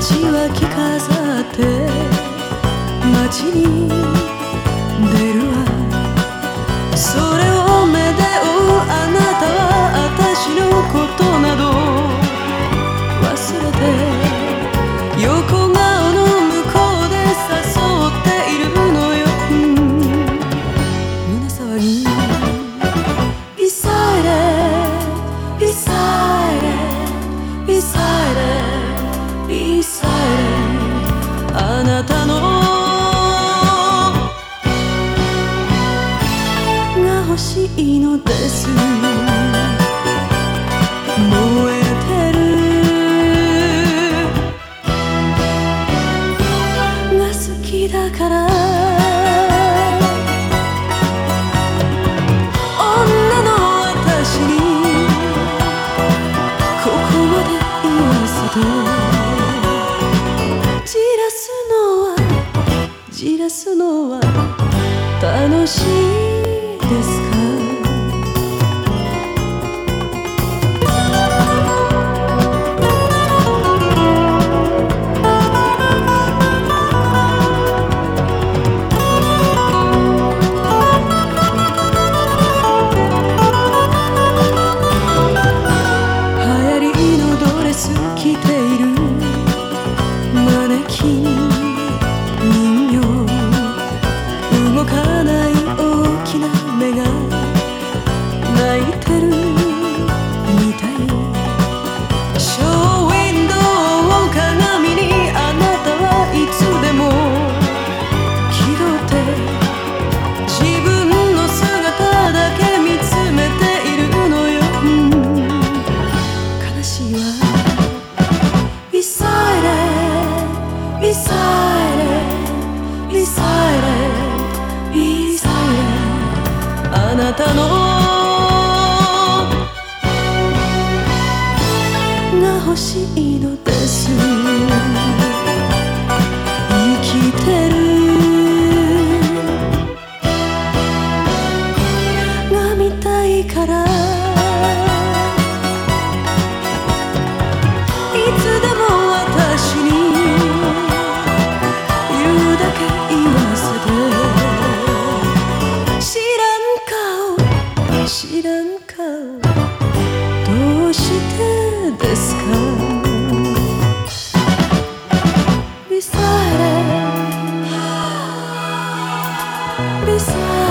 ちは着飾って街に出るいのです。燃えてる。が好きだから。女の私に。ここまで言わせてじらすのはじらすのは楽しいですか？いてるみたいショーウィンドウを鏡にあなたはいつでも気取って自分の姿だけ見つめているのよ、悲しいわあなたのいのです Beside